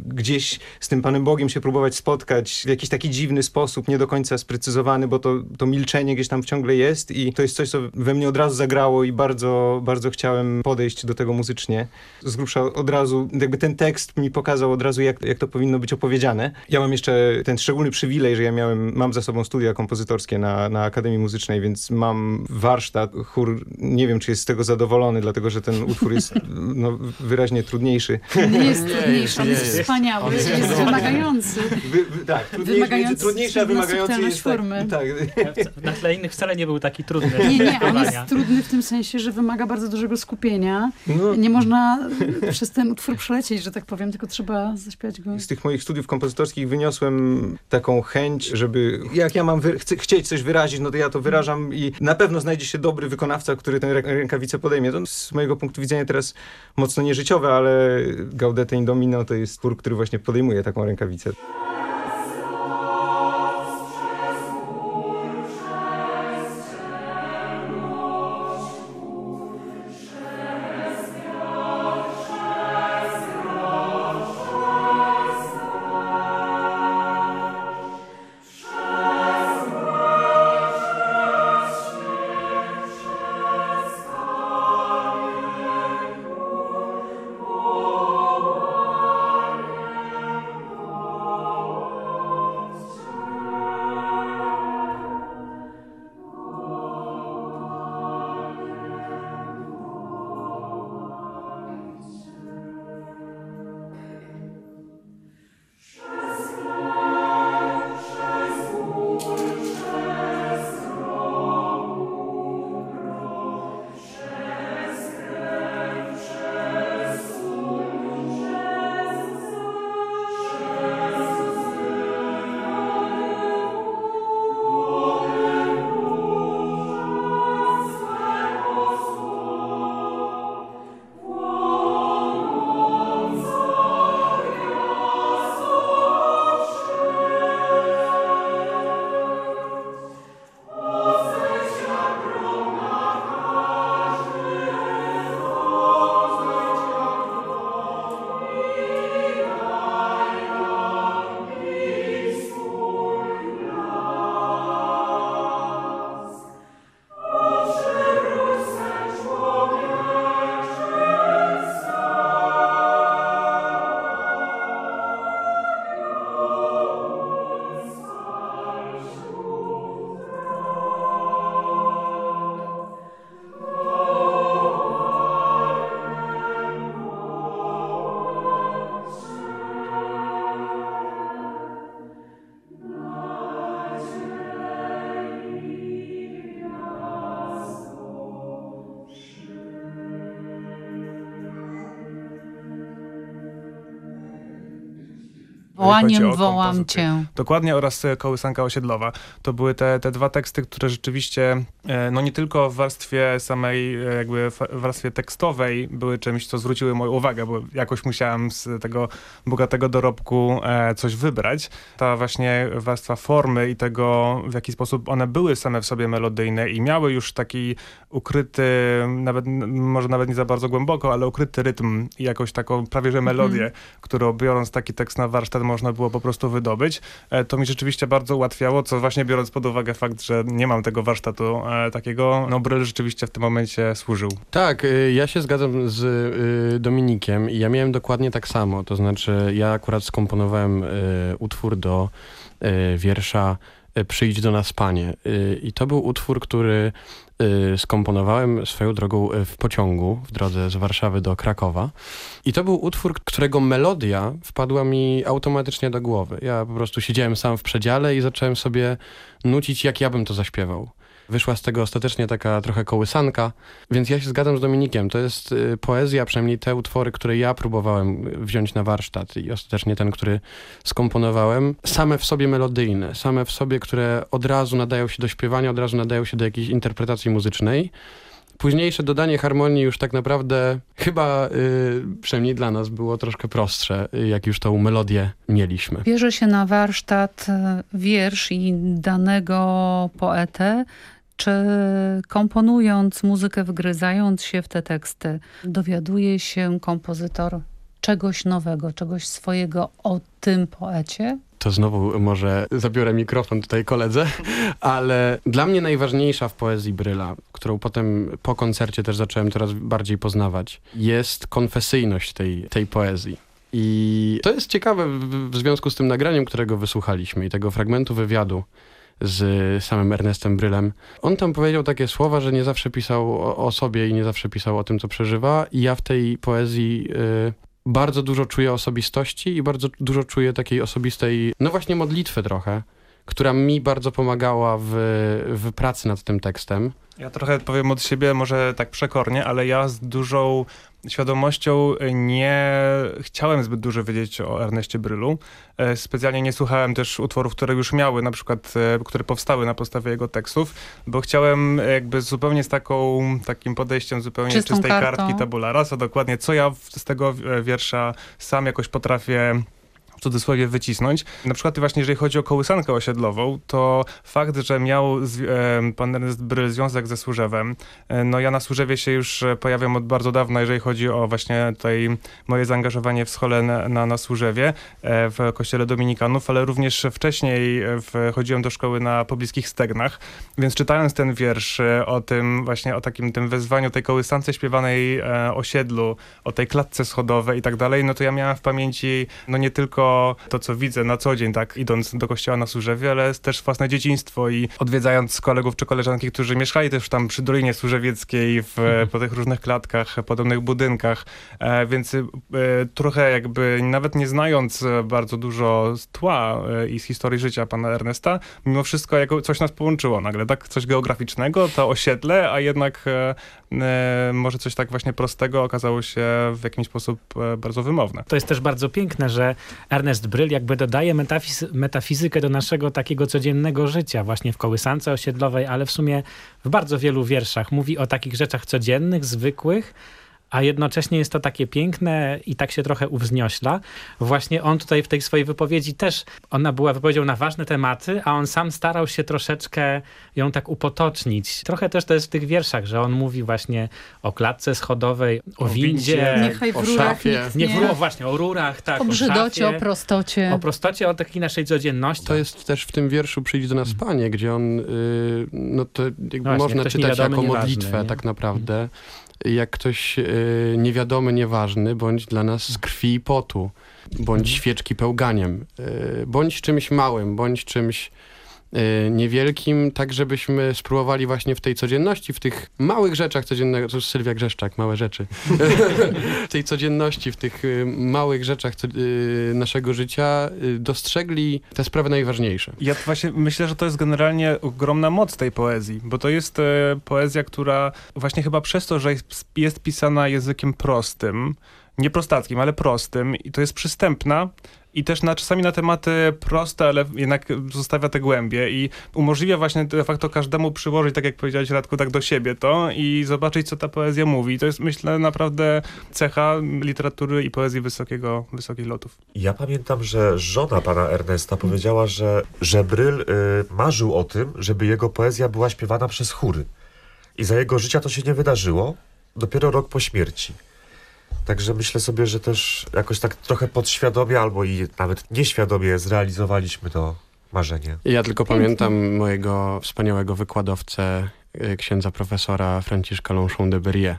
gdzieś z tym Panem Bogiem się próbować spotkać w jakiś taki dziwny sposób, nie do końca sprecyzowany, bo to, to milczenie gdzieś tam ciągle jest i to jest coś, co we mnie od razu zagrało i bardzo, bardzo chciałem podejść do tego muzycznie z grubsza od razu, jakby ten tekst mi pokazał od razu, jak, jak to powinno być opowiedziane. Ja mam jeszcze ten szczególny przywilej, że ja miałem, mam za sobą studia kompozytorskie na, na Akademii Muzycznej, więc mam warsztat. Chór nie wiem, czy jest z tego zadowolony, dlatego, że ten utwór jest *laughs* no, wyraźnie trudniejszy. Nie jest trudniejszy, on jest, jest wspaniały, jest, jest wymagający. Wy, wy, tak, wymagający, trudniejszy, a wymagający jest formy. Tak, tak. *laughs* Na tle innych wcale nie był taki trudny. Nie, nie, on jest trudny w tym sensie, że wymaga bardzo dużego skupienia. No. Nie można *laughs* przez ten utwór przelecieć, że tak powiem, tylko trzeba zaśpiewać go. Z tych moich studiów kompozytorskich wyniosłem taką chęć, żeby jak ja mam chcę, chcieć coś wyrazić, no to ja to wyrażam i na pewno znajdzie się dobry wykonawca, który tę rękawicę podejmie. To z mojego punktu widzenia teraz mocno nieżyciowe, ale Gaudete Indomino to jest twór, który właśnie podejmuje taką rękawicę. Wołaniem wołam cię. Dokładnie, oraz e, kołysanka osiedlowa. To były te, te dwa teksty, które rzeczywiście, e, no nie tylko w warstwie samej, e, jakby w warstwie tekstowej były czymś, co zwróciły moją uwagę, bo jakoś musiałem z tego bogatego dorobku coś wybrać. Ta właśnie warstwa formy i tego, w jaki sposób one były same w sobie melodyjne i miały już taki ukryty, nawet może nawet nie za bardzo głęboko, ale ukryty rytm i jakąś taką prawie że melodię, mm. którą biorąc taki tekst na warsztat można było po prostu wydobyć. E, to mi rzeczywiście bardzo ułatwiało, co właśnie biorąc pod uwagę fakt, że nie mam tego warsztatu e, takiego, no Bryl rzeczywiście w tym momencie służył. Tak, y, ja się zgadzam z y, Dominikiem i ja miałem dokładnie tak samo. To znaczy, ja akurat skomponowałem y, utwór do wiersza Przyjdź do nas, panie. I to był utwór, który skomponowałem swoją drogą y, w pociągu w drodze z Warszawy do Krakowa. I to był utwór, którego melodia wpadła mi automatycznie do głowy. Ja po prostu siedziałem sam w przedziale i zacząłem sobie nucić, jak ja bym to zaśpiewał. Wyszła z tego ostatecznie taka trochę kołysanka, więc ja się zgadzam z Dominikiem. To jest y, poezja, przynajmniej te utwory, które ja próbowałem wziąć na warsztat i ostatecznie ten, który skomponowałem, same w sobie melodyjne, same w sobie, które od razu nadają się do śpiewania, od razu nadają się do jakiejś interpretacji muzycznej. Późniejsze dodanie harmonii już tak naprawdę chyba, y, przynajmniej dla nas, było troszkę prostsze, y, jak już tą melodię mieliśmy. Bierze się na warsztat wiersz i danego poetę, czy komponując muzykę, wgryzając się w te teksty, dowiaduje się kompozytor czegoś nowego, czegoś swojego o tym poecie? to znowu może zabiorę mikrofon tutaj koledze, *laughs* ale dla mnie najważniejsza w poezji Bryla, którą potem po koncercie też zacząłem coraz bardziej poznawać, jest konfesyjność tej, tej poezji. I to jest ciekawe w, w związku z tym nagraniem, którego wysłuchaliśmy i tego fragmentu wywiadu z samym Ernestem Brylem. On tam powiedział takie słowa, że nie zawsze pisał o, o sobie i nie zawsze pisał o tym, co przeżywa i ja w tej poezji y, bardzo dużo czuję osobistości i bardzo dużo czuję takiej osobistej, no właśnie modlitwy trochę, która mi bardzo pomagała w, w pracy nad tym tekstem. Ja trochę powiem od siebie, może tak przekornie, ale ja z dużą świadomością nie chciałem zbyt dużo wiedzieć o Erneście Brylu. E, specjalnie nie słuchałem też utworów, które już miały, na przykład, e, które powstały na podstawie jego tekstów, bo chciałem jakby zupełnie z taką, takim podejściem zupełnie Czystą czystej kartą. kartki tabula rasa, dokładnie co ja z tego e, wiersza sam jakoś potrafię w cudzysłowie wycisnąć. Na przykład właśnie jeżeli chodzi o kołysankę osiedlową, to fakt, że miał e, pan Ernest Bryl związek ze Służewem, e, no ja na Służewie się już e, pojawiam od bardzo dawna, jeżeli chodzi o właśnie tutaj moje zaangażowanie w schole na, na, na Służewie, w kościele dominikanów, ale również wcześniej chodziłem do szkoły na pobliskich Stegnach, więc czytając ten wiersz o tym właśnie, o takim tym wezwaniu, tej kołysance śpiewanej osiedlu, o tej klatce schodowej i tak dalej, no to ja miałem w pamięci no nie tylko to, co widzę na co dzień, tak, idąc do kościoła na Służewie, ale też własne dzieciństwo i odwiedzając kolegów czy koleżanki, którzy mieszkali też tam przy Dolinie Służewieckiej, w, po tych różnych klatkach, podobnych budynkach, e, więc e, trochę jakby nawet nie znając bardzo dużo z tła e, i z historii życia pana Ernesta, mimo wszystko jako coś nas połączyło nagle, tak, coś geograficznego, to osiedle, a jednak e, może coś tak właśnie prostego okazało się w jakiś sposób e, bardzo wymowne. To jest też bardzo piękne, że Ernest Bryl jakby dodaje metafiz- metafizykę do naszego takiego codziennego życia, właśnie w kołysance osiedlowej, ale w sumie w bardzo wielu wierszach. Mówi o takich rzeczach codziennych, zwykłych, a jednocześnie jest to takie piękne i tak się trochę uwzniośla. Właśnie on tutaj w tej swojej wypowiedzi też, ona była wypowiedzią na ważne tematy, a on sam starał się troszeczkę ją tak upotocznić. Trochę też to jest w tych wierszach, że on mówi właśnie o klatce schodowej, o, O windzie. w o rurach szafie. nikt Nie, nie- w rurach, właśnie, o rurach, tak, o brzydocie, szafie, o prostocie. o prostocie, o takiej naszej codzienności. To jest też w tym wierszu Przyjdź do nas Panie, gdzie on, y, no to jakby Właśnie, można czytać jako modlitwę nie? tak naprawdę. Jak ktoś y, niewiadomy, nieważny, bądź dla nas z krwi i potu, bądź świeczki pełganiem, y, bądź czymś małym, bądź czymś niewielkim, tak żebyśmy spróbowali właśnie w tej codzienności, w tych małych rzeczach codziennego, to Sylwia Grzeszczak, małe rzeczy, *laughs* w tej codzienności, w tych y, małych rzeczach y, naszego życia y, dostrzegli te sprawy najważniejsze. Ja właśnie myślę, że to jest generalnie ogromna moc tej poezji, bo to jest e, poezja, która właśnie chyba przez to, że jest pisana językiem prostym, nie prostackim, ale prostym i to jest przystępna i też na, czasami na tematy proste, ale jednak zostawia te głębie i umożliwia właśnie de facto każdemu przyłożyć, tak jak powiedziałeś Radku, tak do siebie to i zobaczyć, co ta poezja mówi. To jest myślę naprawdę cecha literatury i poezji wysokiego, wysokich lotów. Ja pamiętam, że żona pana Ernesta powiedziała, że, że Bryl y, marzył o tym, żeby jego poezja była śpiewana przez chóry. I za jego życia to się nie wydarzyło, dopiero rok po śmierci. Także myślę sobie, że też jakoś tak trochę podświadomie albo i nawet nieświadomie zrealizowaliśmy to marzenie. Ja tylko pamiętam mojego wspaniałego wykładowcę, y, księdza profesora Franciszka Longchamp de Berrier,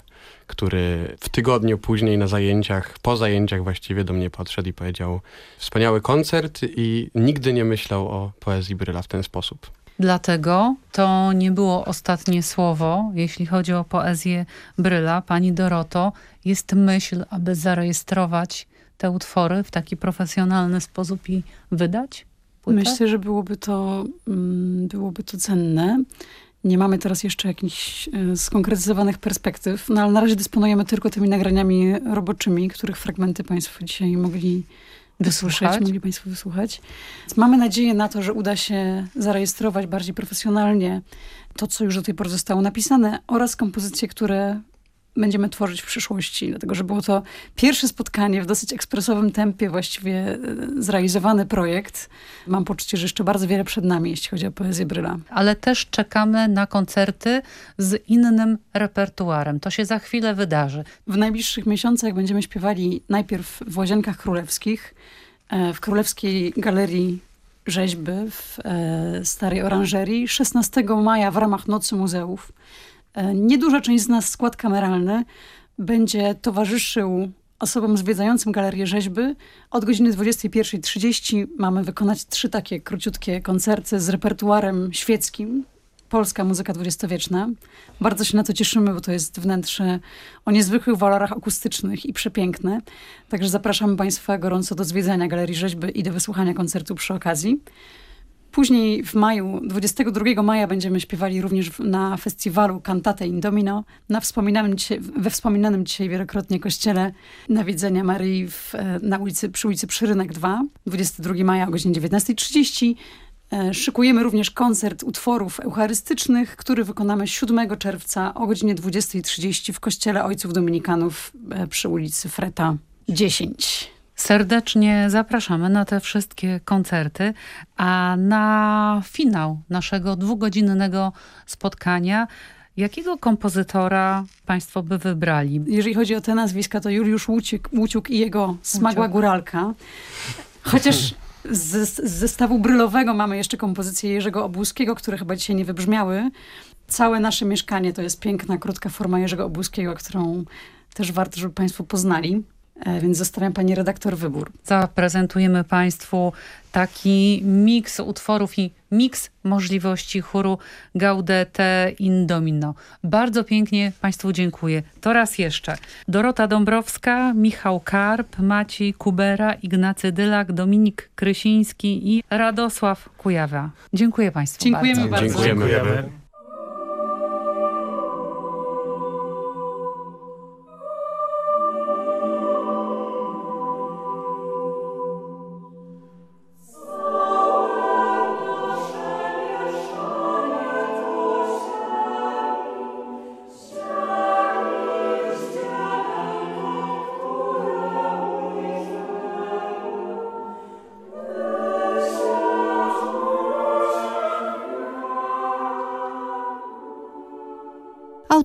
który w tygodniu później na zajęciach, po zajęciach właściwie do mnie podszedł i powiedział wspaniały koncert i nigdy nie myślał o poezji Bryla w ten sposób. Dlatego to nie było ostatnie słowo, jeśli chodzi o poezję Bryla. Pani Doroto, jest myśl, aby zarejestrować te utwory w taki profesjonalny sposób i wydać? Płytę? Myślę, że byłoby to, mm, byłoby to cenne. Nie mamy teraz jeszcze jakichś e, skonkretyzowanych perspektyw, no ale na razie dysponujemy tylko tymi nagraniami roboczymi, których fragmenty Państwo dzisiaj mogli wysłuchać, Wysłuchać. mogli Państwo wysłuchać. Mamy nadzieję na to, że uda się zarejestrować bardziej profesjonalnie to, co już do tej pory zostało napisane oraz kompozycje, które będziemy tworzyć w przyszłości. Dlatego, że było to pierwsze spotkanie w dosyć ekspresowym tempie, właściwie e, zrealizowany projekt. Mam poczucie, że jeszcze bardzo wiele przed nami, jeśli chodzi o poezję Bryla. Ale też czekamy na koncerty z innym repertuarem. To się za chwilę wydarzy. W najbliższych miesiącach będziemy śpiewali najpierw w Łazienkach Królewskich, e, w Królewskiej Galerii Rzeźby w e, Starej Oranżerii. 16 maja w ramach Nocy Muzeów. E, Nieduża część z nas, skład kameralny, będzie towarzyszył osobom zwiedzającym Galerię Rzeźby. Od godziny 21.30 mamy wykonać trzy takie króciutkie koncerty z repertuarem świeckim. Polska muzyka dwudziestowieczna. Bardzo się na to cieszymy, bo to jest wnętrze o niezwykłych walorach akustycznych i przepiękne. Także zapraszamy Państwa gorąco do zwiedzania Galerii Rzeźby i do wysłuchania koncertu przy okazji. Później w maju, 22 maja będziemy śpiewali również na festiwalu Cantate in Domino na wspominanym dzisiaj, we wspominanym dzisiaj wielokrotnie kościele Nawiedzenia Maryi w, e, na ulicy, przy ulicy Przyrynek 2, 22 maja o godzinie 19.30. E, Szykujemy również koncert utworów eucharystycznych, który wykonamy 7 czerwca o godzinie 20.30 w kościele Ojców Dominikanów e, przy ulicy Freta 10. Serdecznie zapraszamy na te wszystkie koncerty, a na finał naszego dwugodzinnego spotkania jakiego kompozytora Państwo by wybrali? Jeżeli chodzi o te nazwiska, to Juliusz Łuciuk, Łuciuk i jego Smagła Góralka. Chociaż z, z zestawu brylowego mamy jeszcze kompozycje Jerzego Obłuskiego, które chyba dzisiaj nie wybrzmiały. Całe nasze mieszkanie to jest piękna, krótka forma Jerzego Obłuskiego, którą też warto, żeby Państwo poznali. E, Więc zostawiam Pani redaktor wybór. Zaprezentujemy Państwu taki miks utworów i miks możliwości chóru Gaudete in Domino. Bardzo pięknie Państwu dziękuję. To raz jeszcze. Dorota Dąbrowska, Michał Karp, Maciej Kubera, Ignacy Dylak, Dominik Krysiński i Radosław Kujawa. Dziękuję Państwu Dziękujemy bardzo. bardzo. Dziękujemy.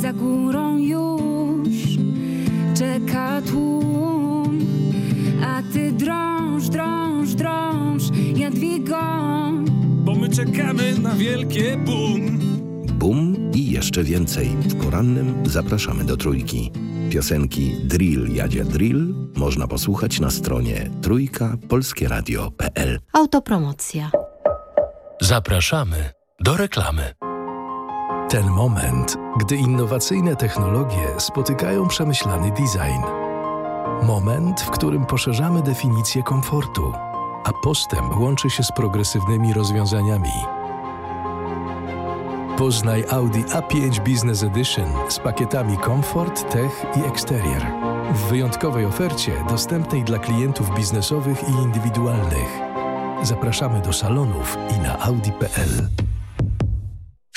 za górą już czeka tłum. A ty drąż, drąż, drąż, Jadwigo, Bo my czekamy na wielkie boom. Bum i jeszcze więcej. W porannym zapraszamy do trójki. Piosenki Drill Jadzia Drill można posłuchać na stronie trójka polskieradio.pl. Autopromocja. Zapraszamy do reklamy. Ten moment, gdy innowacyjne technologie spotykają przemyślany design. Moment, w którym poszerzamy definicję komfortu, a postęp łączy się z progresywnymi rozwiązaniami. Poznaj Audi A5 Business Edition z pakietami Comfort, Tech i Exterior. W wyjątkowej ofercie dostępnej dla klientów biznesowych i indywidualnych. Zapraszamy do salonów i na audi.pl.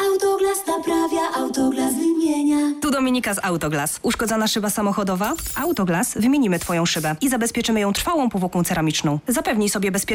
Autoglas naprawia, Autoglas wymienia. Tu Dominika z Autoglas. Uszkodzona szyba samochodowa? Autoglas wymienimy Twoją szybę i zabezpieczymy ją trwałą powłoką ceramiczną. Zapewnij sobie bezpieczeństwo